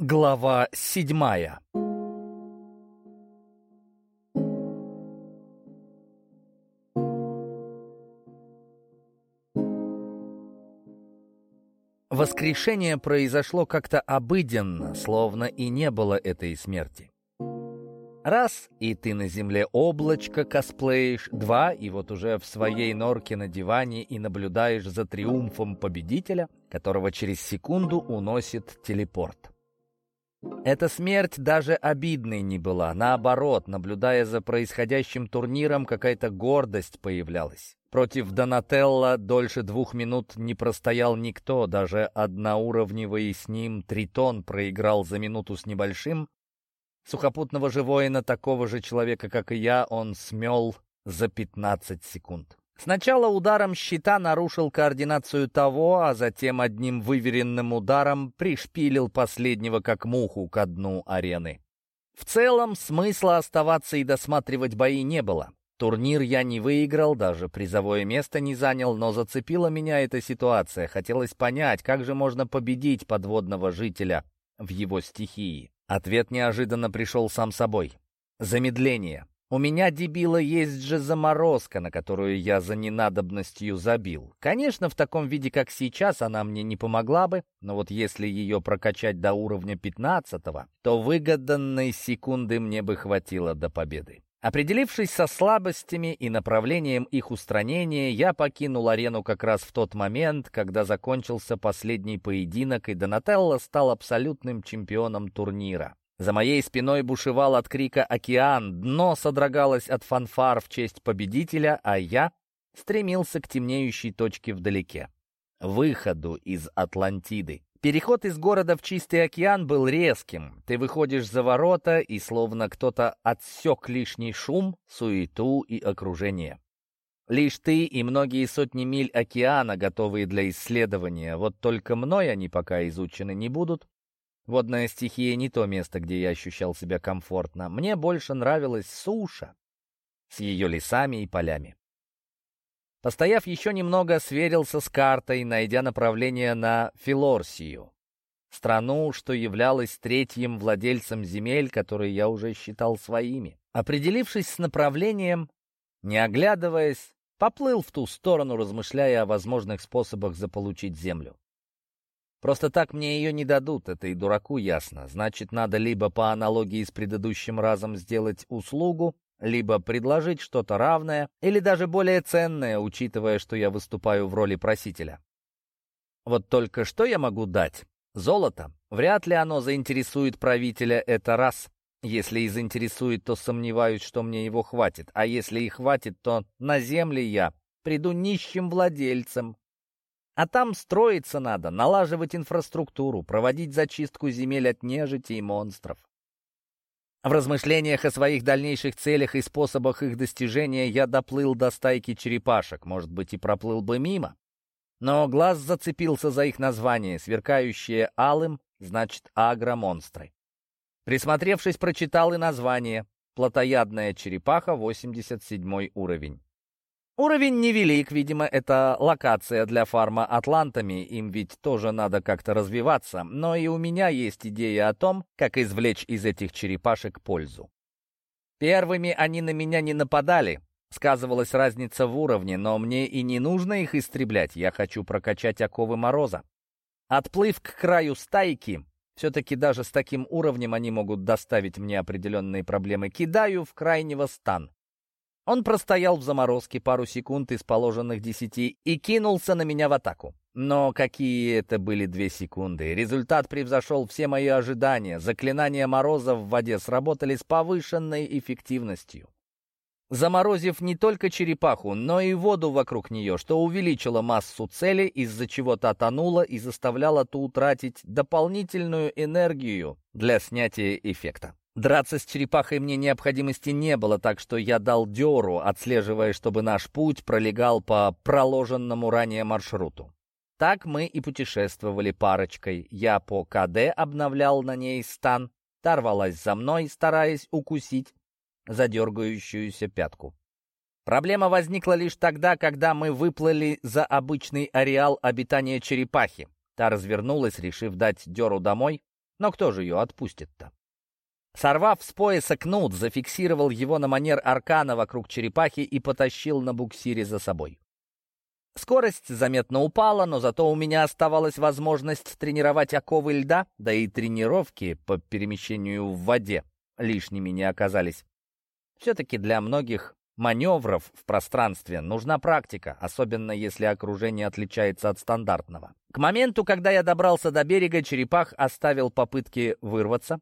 Глава седьмая Воскрешение произошло как-то обыденно, словно и не было этой смерти. Раз, и ты на земле облачко косплеишь, два, и вот уже в своей норке на диване и наблюдаешь за триумфом победителя, которого через секунду уносит телепорт. Эта смерть даже обидной не была. Наоборот, наблюдая за происходящим турниром, какая-то гордость появлялась. Против Донателла дольше двух минут не простоял никто, даже одноуровневый с ним Тритон проиграл за минуту с небольшим. Сухопутного же воина, такого же человека, как и я, он смел за 15 секунд. Сначала ударом щита нарушил координацию того, а затем одним выверенным ударом пришпилил последнего как муху ко дну арены. В целом, смысла оставаться и досматривать бои не было. Турнир я не выиграл, даже призовое место не занял, но зацепила меня эта ситуация. Хотелось понять, как же можно победить подводного жителя в его стихии. Ответ неожиданно пришел сам собой. Замедление. У меня, дебила, есть же заморозка, на которую я за ненадобностью забил. Конечно, в таком виде, как сейчас, она мне не помогла бы, но вот если ее прокачать до уровня 15 то выгоданной секунды мне бы хватило до победы. Определившись со слабостями и направлением их устранения, я покинул арену как раз в тот момент, когда закончился последний поединок, и Донателло стал абсолютным чемпионом турнира. За моей спиной бушевал от крика океан, дно содрогалось от фанфар в честь победителя, а я стремился к темнеющей точке вдалеке. Выходу из Атлантиды. Переход из города в чистый океан был резким. Ты выходишь за ворота, и словно кто-то отсек лишний шум, суету и окружение. Лишь ты и многие сотни миль океана, готовые для исследования. Вот только мной они пока изучены не будут, Водная стихия не то место, где я ощущал себя комфортно. Мне больше нравилась суша с ее лесами и полями. Постояв еще немного, сверился с картой, найдя направление на Филорсию, страну, что являлась третьим владельцем земель, которые я уже считал своими. Определившись с направлением, не оглядываясь, поплыл в ту сторону, размышляя о возможных способах заполучить землю. Просто так мне ее не дадут, это и дураку ясно. Значит, надо либо по аналогии с предыдущим разом сделать услугу, либо предложить что-то равное или даже более ценное, учитывая, что я выступаю в роли просителя. Вот только что я могу дать? Золото? Вряд ли оно заинтересует правителя это раз. Если и заинтересует, то сомневаюсь, что мне его хватит. А если и хватит, то на земле я приду нищим владельцем, а там строиться надо, налаживать инфраструктуру, проводить зачистку земель от нежити и монстров. В размышлениях о своих дальнейших целях и способах их достижения я доплыл до стайки черепашек, может быть, и проплыл бы мимо. Но глаз зацепился за их название, сверкающее алым, значит, агромонстры. Присмотревшись, прочитал и название «Плотоядная черепаха, 87 уровень». Уровень невелик, видимо, это локация для фарма атлантами, им ведь тоже надо как-то развиваться, но и у меня есть идея о том, как извлечь из этих черепашек пользу. Первыми они на меня не нападали, сказывалась разница в уровне, но мне и не нужно их истреблять, я хочу прокачать оковы Мороза. Отплыв к краю стайки, все-таки даже с таким уровнем они могут доставить мне определенные проблемы, кидаю в крайнего стан. Он простоял в заморозке пару секунд из положенных десяти и кинулся на меня в атаку. Но какие это были две секунды. Результат превзошел все мои ожидания. Заклинания Мороза в воде сработали с повышенной эффективностью. Заморозив не только черепаху, но и воду вокруг нее, что увеличило массу цели, из-за чего та тонула и заставляла ту утратить дополнительную энергию для снятия эффекта. Драться с черепахой мне необходимости не было, так что я дал дёру, отслеживая, чтобы наш путь пролегал по проложенному ранее маршруту. Так мы и путешествовали парочкой. Я по КД обновлял на ней стан, та рвалась за мной, стараясь укусить задергающуюся пятку. Проблема возникла лишь тогда, когда мы выплыли за обычный ареал обитания черепахи. Та развернулась, решив дать дёру домой, Но кто же ее отпустит-то? Сорвав с пояса кнут, зафиксировал его на манер аркана вокруг черепахи и потащил на буксире за собой. Скорость заметно упала, но зато у меня оставалась возможность тренировать оковы льда, да и тренировки по перемещению в воде лишними не оказались. Все-таки для многих маневров в пространстве нужна практика, особенно если окружение отличается от стандартного. К моменту, когда я добрался до берега, черепах оставил попытки вырваться,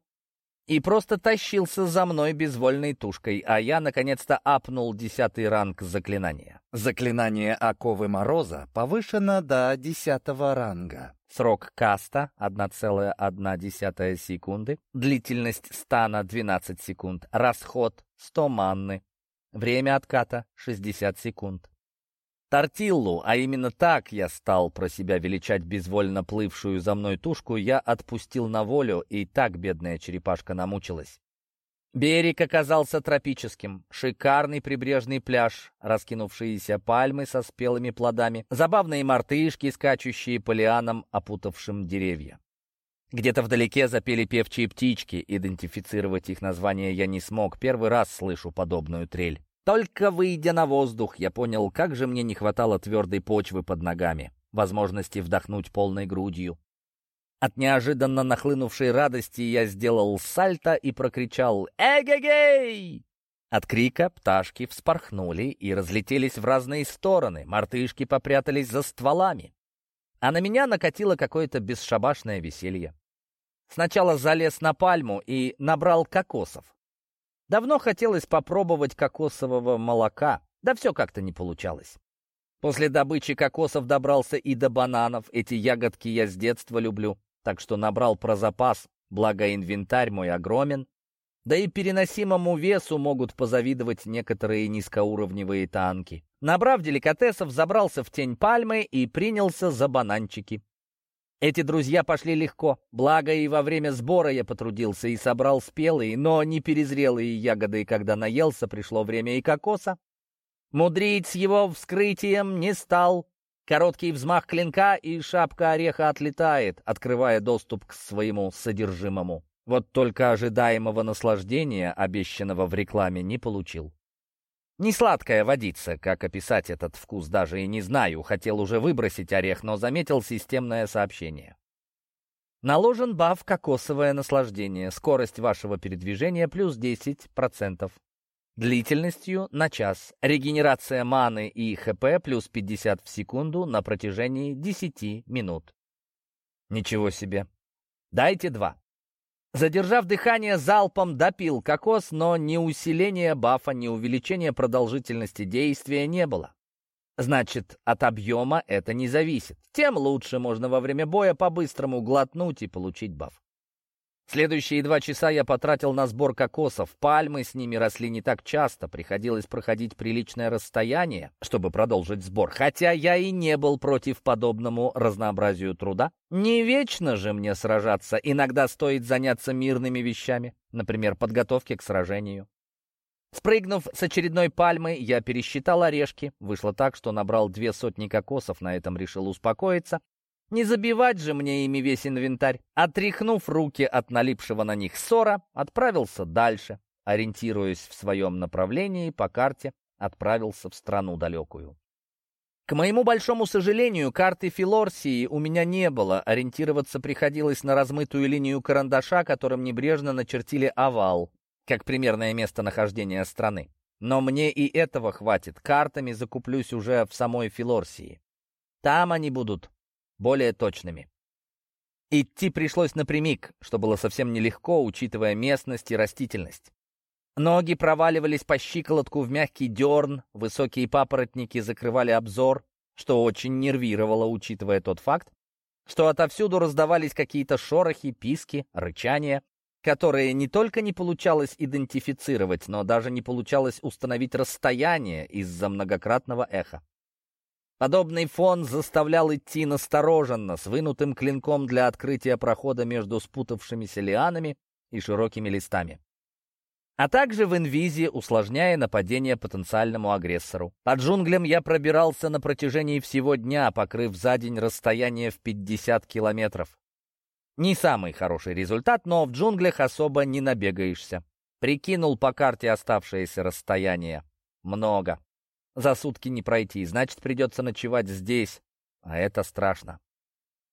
и просто тащился за мной безвольной тушкой, а я наконец-то апнул десятый ранг заклинания. Заклинание Оковы Мороза повышено до десятого ранга. Срок каста — 1,1 секунды, длительность стана — 12 секунд, расход — 100 манны, время отката — 60 секунд. Тортиллу, а именно так я стал про себя величать безвольно плывшую за мной тушку, я отпустил на волю, и так бедная черепашка намучилась. Берег оказался тропическим. Шикарный прибрежный пляж, раскинувшиеся пальмы со спелыми плодами, забавные мартышки, скачущие по лианам, опутавшим деревья. Где-то вдалеке запели певчие птички, идентифицировать их название я не смог, первый раз слышу подобную трель. Только выйдя на воздух, я понял, как же мне не хватало твердой почвы под ногами, возможности вдохнуть полной грудью. От неожиданно нахлынувшей радости я сделал сальто и прокричал «Эгегей!». От крика пташки вспорхнули и разлетелись в разные стороны, мартышки попрятались за стволами. А на меня накатило какое-то бесшабашное веселье. Сначала залез на пальму и набрал кокосов. Давно хотелось попробовать кокосового молока, да все как-то не получалось. После добычи кокосов добрался и до бананов. Эти ягодки я с детства люблю, так что набрал про запас, благо инвентарь мой огромен. Да и переносимому весу могут позавидовать некоторые низкоуровневые танки. Набрав деликатесов, забрался в тень пальмы и принялся за бананчики. Эти друзья пошли легко, благо и во время сбора я потрудился и собрал спелые, но не перезрелые ягоды, когда наелся, пришло время и кокоса. Мудрить с его вскрытием не стал. Короткий взмах клинка, и шапка ореха отлетает, открывая доступ к своему содержимому. Вот только ожидаемого наслаждения, обещанного в рекламе, не получил. Не сладкая водица, как описать этот вкус, даже и не знаю. Хотел уже выбросить орех, но заметил системное сообщение. Наложен баф «Кокосовое наслаждение». Скорость вашего передвижения плюс 10%. Длительностью на час. Регенерация маны и ХП плюс 50 в секунду на протяжении 10 минут. Ничего себе. Дайте два. Задержав дыхание, залпом допил кокос, но ни усиления бафа, ни увеличения продолжительности действия не было. Значит, от объема это не зависит. Тем лучше можно во время боя по-быстрому глотнуть и получить баф. Следующие два часа я потратил на сбор кокосов. Пальмы с ними росли не так часто, приходилось проходить приличное расстояние, чтобы продолжить сбор. Хотя я и не был против подобному разнообразию труда. Не вечно же мне сражаться, иногда стоит заняться мирными вещами, например, подготовки к сражению. Спрыгнув с очередной пальмы, я пересчитал орешки. Вышло так, что набрал две сотни кокосов, на этом решил успокоиться не забивать же мне ими весь инвентарь. Отряхнув руки от налипшего на них ссора, отправился дальше. Ориентируясь в своем направлении, по карте отправился в страну далекую. К моему большому сожалению, карты Филорсии у меня не было. Ориентироваться приходилось на размытую линию карандаша, которым небрежно начертили овал, как примерное местонахождение страны. Но мне и этого хватит. Картами закуплюсь уже в самой Филорсии. Там они будут более точными. Идти пришлось напрямик, что было совсем нелегко, учитывая местность и растительность. Ноги проваливались по щиколотку в мягкий дерн, высокие папоротники закрывали обзор, что очень нервировало, учитывая тот факт, что отовсюду раздавались какие-то шорохи, писки, рычания, которые не только не получалось идентифицировать, но даже не получалось установить расстояние из-за многократного эха. Подобный фон заставлял идти настороженно, с вынутым клинком для открытия прохода между спутавшимися лианами и широкими листами. А также в инвизе, усложняя нападение потенциальному агрессору. По джунглям я пробирался на протяжении всего дня, покрыв за день расстояние в 50 километров. Не самый хороший результат, но в джунглях особо не набегаешься. Прикинул по карте оставшееся расстояние. Много. За сутки не пройти, значит, придется ночевать здесь. А это страшно.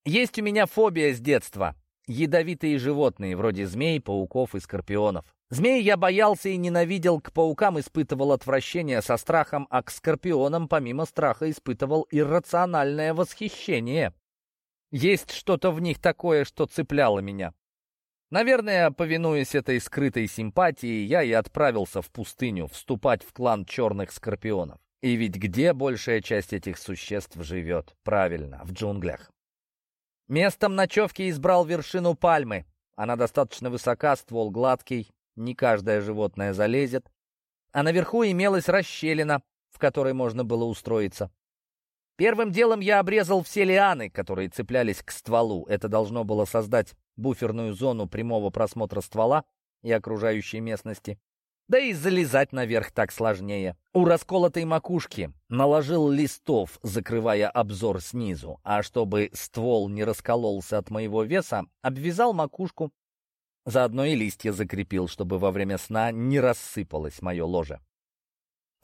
Есть у меня фобия с детства. Ядовитые животные, вроде змей, пауков и скорпионов. Змей я боялся и ненавидел, к паукам испытывал отвращение со страхом, а к скорпионам помимо страха испытывал иррациональное восхищение. Есть что-то в них такое, что цепляло меня. Наверное, повинуясь этой скрытой симпатии, я и отправился в пустыню вступать в клан черных скорпионов. И ведь где большая часть этих существ живет? Правильно, в джунглях. Местом ночевки избрал вершину пальмы. Она достаточно высока, ствол гладкий, не каждое животное залезет. А наверху имелась расщелина, в которой можно было устроиться. Первым делом я обрезал все лианы, которые цеплялись к стволу. Это должно было создать буферную зону прямого просмотра ствола и окружающей местности. Да и залезать наверх так сложнее. У расколотой макушки наложил листов, закрывая обзор снизу, а чтобы ствол не раскололся от моего веса, обвязал макушку, заодно и листья закрепил, чтобы во время сна не рассыпалось мое ложе.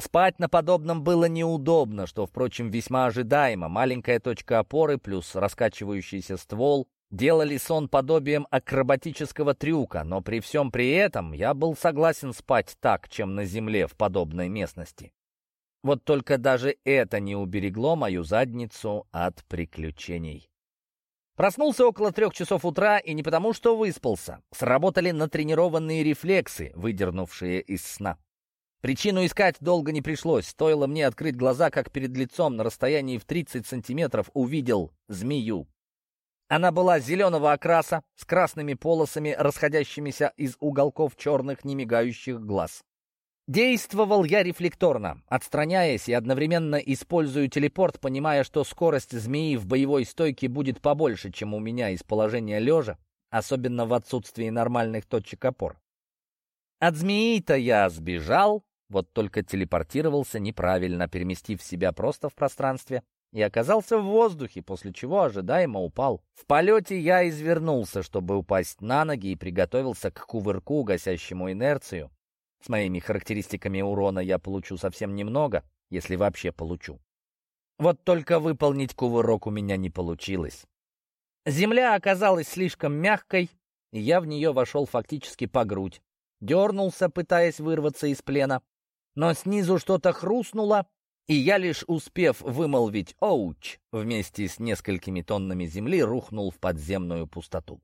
Спать на подобном было неудобно, что, впрочем, весьма ожидаемо. Маленькая точка опоры плюс раскачивающийся ствол делали сон подобием акробатического трюка, но при всем при этом я был согласен спать так, чем на земле в подобной местности. Вот только даже это не уберегло мою задницу от приключений. Проснулся около трех часов утра, и не потому, что выспался. Сработали натренированные рефлексы, выдернувшие из сна. Причину искать долго не пришлось. Стоило мне открыть глаза, как перед лицом на расстоянии в 30 сантиметров увидел змею. Она была зеленого окраса, с красными полосами, расходящимися из уголков черных немигающих глаз. Действовал я рефлекторно, отстраняясь и одновременно используя телепорт, понимая, что скорость змеи в боевой стойке будет побольше, чем у меня из положения лежа, особенно в отсутствии нормальных точек опор. От змеи-то я сбежал, вот только телепортировался неправильно, переместив себя просто в пространстве, и оказался в воздухе, после чего ожидаемо упал. В полете я извернулся, чтобы упасть на ноги, и приготовился к кувырку, гасящему инерцию. С моими характеристиками урона я получу совсем немного, если вообще получу. Вот только выполнить кувырок у меня не получилось. Земля оказалась слишком мягкой, и я в нее вошел фактически по грудь. Дернулся, пытаясь вырваться из плена, но снизу что-то хрустнуло, и я, лишь успев вымолвить «Оуч», вместе с несколькими тоннами земли рухнул в подземную пустоту.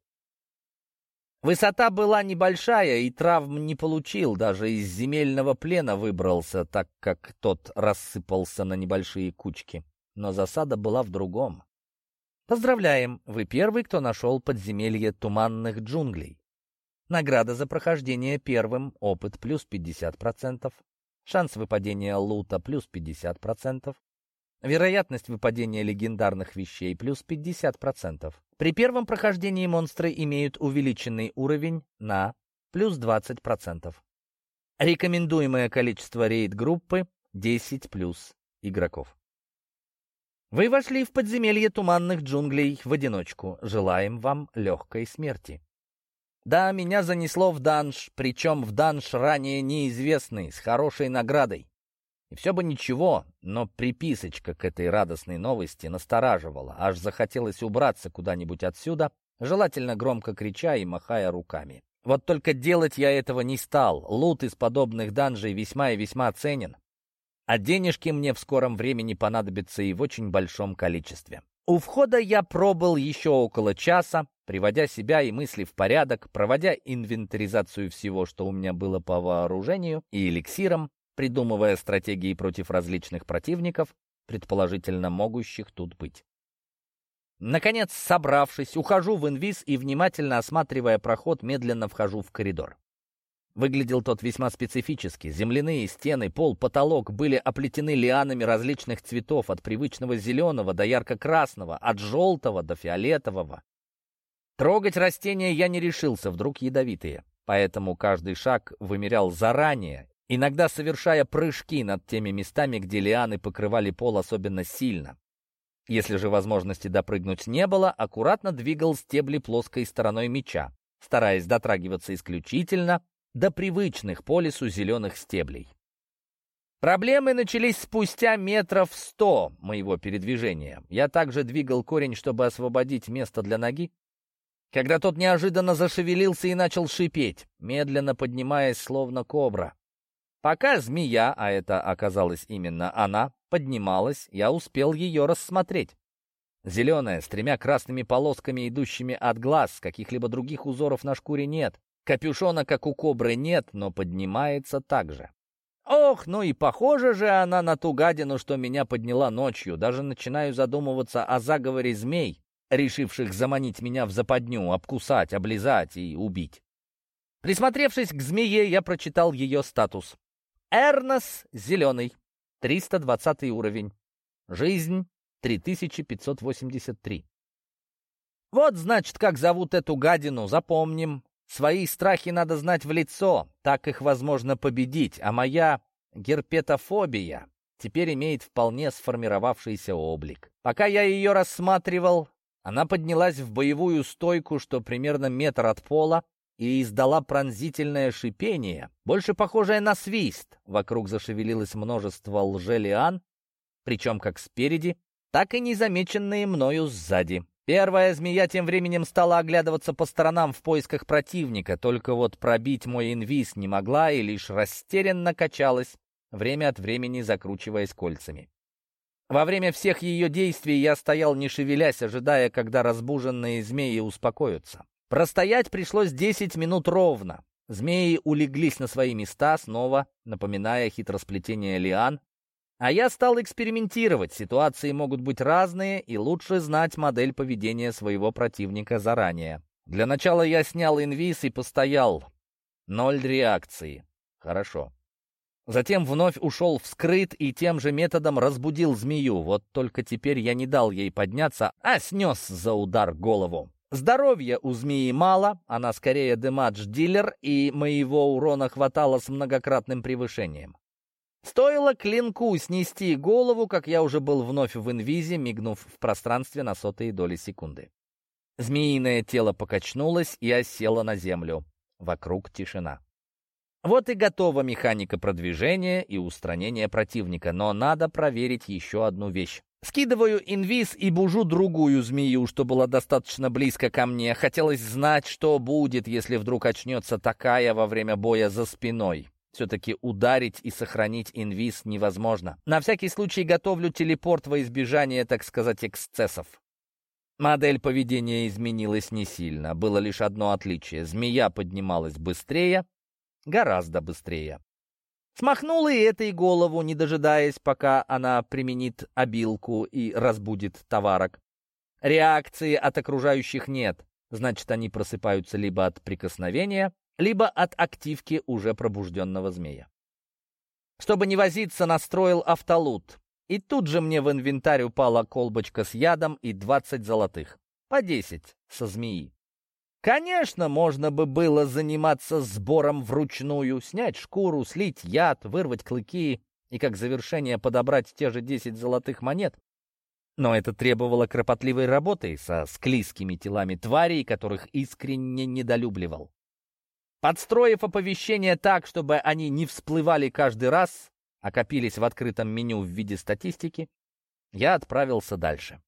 Высота была небольшая, и травм не получил, даже из земельного плена выбрался, так как тот рассыпался на небольшие кучки. Но засада была в другом. Поздравляем, вы первый, кто нашел подземелье туманных джунглей. Награда за прохождение первым, опыт плюс 50%, Шанс выпадения лута плюс 50%. Вероятность выпадения легендарных вещей плюс 50%. При первом прохождении монстры имеют увеличенный уровень на плюс 20%. Рекомендуемое количество рейд-группы 10 плюс игроков. Вы вошли в подземелье туманных джунглей в одиночку. Желаем вам легкой смерти. Да, меня занесло в данж, причем в данж ранее неизвестный, с хорошей наградой. И все бы ничего, но приписочка к этой радостной новости настораживала, аж захотелось убраться куда-нибудь отсюда, желательно громко крича и махая руками. Вот только делать я этого не стал, лут из подобных данжей весьма и весьма ценен, а денежки мне в скором времени понадобятся и в очень большом количестве. У входа я пробыл еще около часа, приводя себя и мысли в порядок, проводя инвентаризацию всего, что у меня было по вооружению и эликсирам, придумывая стратегии против различных противников, предположительно могущих тут быть. Наконец, собравшись, ухожу в инвиз и, внимательно осматривая проход, медленно вхожу в коридор. Выглядел тот весьма специфически. Земляные стены, пол, потолок были оплетены лианами различных цветов, от привычного зеленого до ярко-красного, от желтого до фиолетового. Трогать растения я не решился, вдруг ядовитые. Поэтому каждый шаг вымерял заранее, иногда совершая прыжки над теми местами, где лианы покрывали пол особенно сильно. Если же возможности допрыгнуть не было, аккуратно двигал стебли плоской стороной меча, стараясь дотрагиваться исключительно до привычных по лесу зеленых стеблей. Проблемы начались спустя метров сто моего передвижения. Я также двигал корень, чтобы освободить место для ноги, когда тот неожиданно зашевелился и начал шипеть, медленно поднимаясь, словно кобра. Пока змея, а это оказалась именно она, поднималась, я успел ее рассмотреть. Зеленая, с тремя красными полосками, идущими от глаз, каких-либо других узоров на шкуре нет. Капюшона, как у кобры, нет, но поднимается так же. Ох, ну и похоже же она на ту гадину, что меня подняла ночью. Даже начинаю задумываться о заговоре змей, решивших заманить меня в западню, обкусать, облизать и убить. Присмотревшись к змее, я прочитал ее статус. Эрнос Зеленый, 320 уровень. Жизнь 3583. Вот, значит, как зовут эту гадину, запомним. Свои страхи надо знать в лицо, так их возможно победить, а моя герпетофобия теперь имеет вполне сформировавшийся облик. Пока я ее рассматривал, она поднялась в боевую стойку, что примерно метр от пола, и издала пронзительное шипение, больше похожее на свист. Вокруг зашевелилось множество лжелиан, причем как спереди, так и незамеченные мною сзади. Первая змея тем временем стала оглядываться по сторонам в поисках противника, только вот пробить мой инвиз не могла и лишь растерянно качалась, время от времени закручиваясь кольцами. Во время всех ее действий я стоял не шевелясь, ожидая, когда разбуженные змеи успокоятся. Простоять пришлось 10 минут ровно. Змеи улеглись на свои места, снова напоминая хитросплетение лиан, а я стал экспериментировать. Ситуации могут быть разные, и лучше знать модель поведения своего противника заранее. Для начала я снял инвиз и постоял. Ноль реакции. Хорошо. Затем вновь ушел вскрыт и тем же методом разбудил змею. Вот только теперь я не дал ей подняться, а снес за удар голову. Здоровья у змеи мало, она скорее демадж-дилер, и моего урона хватало с многократным превышением. Стоило клинку снести голову, как я уже был вновь в инвизе, мигнув в пространстве на сотые доли секунды. Змеиное тело покачнулось и осело на землю. Вокруг тишина. Вот и готова механика продвижения и устранения противника, но надо проверить еще одну вещь. Скидываю инвиз и бужу другую змею, что была достаточно близко ко мне. Хотелось знать, что будет, если вдруг очнется такая во время боя за спиной. Все-таки ударить и сохранить инвиз невозможно. На всякий случай готовлю телепорт во избежание, так сказать, эксцессов. Модель поведения изменилась не сильно. Было лишь одно отличие. Змея поднималась быстрее, гораздо быстрее. Смахнула и этой голову, не дожидаясь, пока она применит обилку и разбудит товарок. Реакции от окружающих нет, значит, они просыпаются либо от прикосновения, либо от активки уже пробужденного змея. Чтобы не возиться, настроил автолут. И тут же мне в инвентарь упала колбочка с ядом и 20 золотых. По 10 со змеи. Конечно, можно бы было заниматься сбором вручную, снять шкуру, слить яд, вырвать клыки и как завершение подобрать те же 10 золотых монет. Но это требовало кропотливой работы со склизкими телами тварей, которых искренне недолюбливал. Подстроив оповещения так, чтобы они не всплывали каждый раз, а копились в открытом меню в виде статистики, я отправился дальше.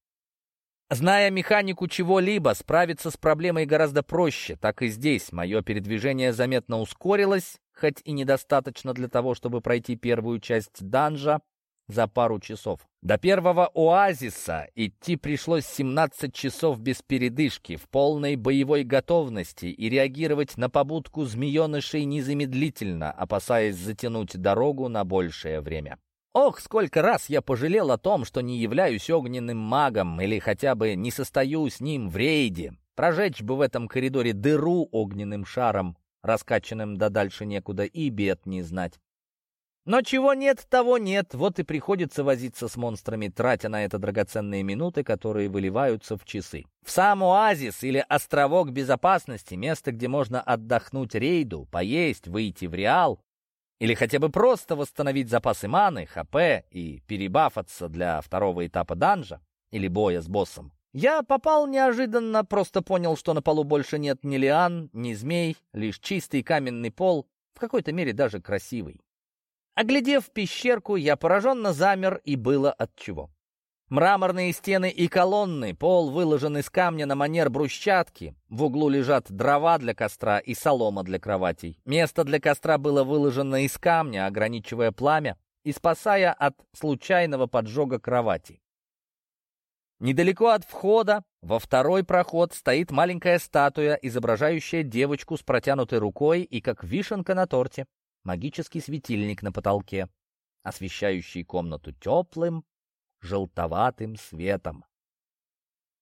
Зная механику чего-либо, справиться с проблемой гораздо проще, так и здесь мое передвижение заметно ускорилось, хоть и недостаточно для того, чтобы пройти первую часть данжа, за пару часов. До первого оазиса идти пришлось 17 часов без передышки, в полной боевой готовности и реагировать на побудку змеенышей незамедлительно, опасаясь затянуть дорогу на большее время. Ох, сколько раз я пожалел о том, что не являюсь огненным магом или хотя бы не состою с ним в рейде. Прожечь бы в этом коридоре дыру огненным шаром, раскачанным до дальше некуда, и бед не знать. Но чего нет, того нет. Вот и приходится возиться с монстрами, тратя на это драгоценные минуты, которые выливаются в часы. В сам оазис или островок безопасности, место, где можно отдохнуть рейду, поесть, выйти в реал, или хотя бы просто восстановить запасы маны, ХП и перебафаться для второго этапа данжа, или боя с боссом. Я попал неожиданно, просто понял, что на полу больше нет ни лиан, ни змей, лишь чистый каменный пол, в какой-то мере даже красивый. Оглядев пещерку, я пораженно замер, и было отчего. Мраморные стены и колонны, пол выложен из камня на манер брусчатки. В углу лежат дрова для костра и солома для кроватей. Место для костра было выложено из камня, ограничивая пламя и спасая от случайного поджога кровати. Недалеко от входа, во второй проход, стоит маленькая статуя, изображающая девочку с протянутой рукой и, как вишенка на торте, магический светильник на потолке, освещающий комнату теплым, желтоватым светом.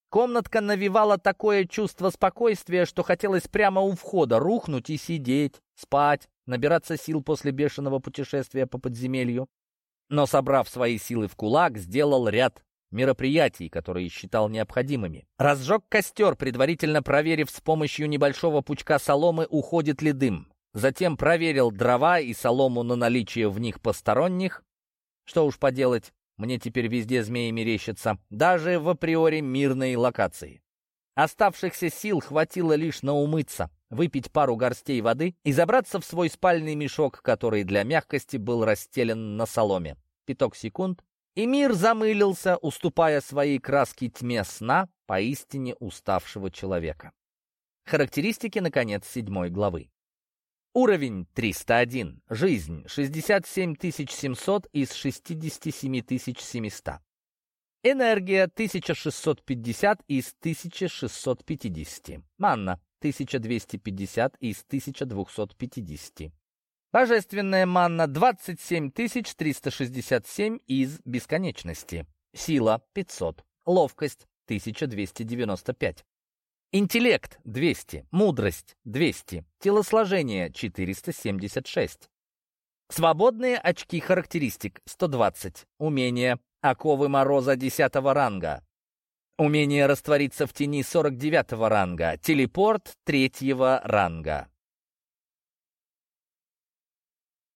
Комнатка навевала такое чувство спокойствия, что хотелось прямо у входа рухнуть и сидеть, спать, набираться сил после бешеного путешествия по подземелью. Но, собрав свои силы в кулак, сделал ряд мероприятий, которые считал необходимыми. Разжег костер, предварительно проверив с помощью небольшого пучка соломы, уходит ли дым. Затем проверил дрова и солому на наличие в них посторонних. Что уж поделать, мне теперь везде змеи мерещатся, даже в априори мирной локации. Оставшихся сил хватило лишь на умыться, выпить пару горстей воды и забраться в свой спальный мешок, который для мягкости был расстелен на соломе. Пяток секунд, и мир замылился, уступая своей краске тьме сна поистине уставшего человека. Характеристики, наконец, седьмой главы. Уровень 301. Жизнь 67 700 из 67 700. Энергия 1650 из 1650. Манна 1250 из 1250. Божественная манна 27 367 из бесконечности. Сила 500. Ловкость 1295. Интеллект 200. Мудрость 200. Телосложение 476. Свободные очки характеристик 120. Умение Оковы Мороза 10 ранга. Умение раствориться в тени 49 ранга. Телепорт 3 ранга.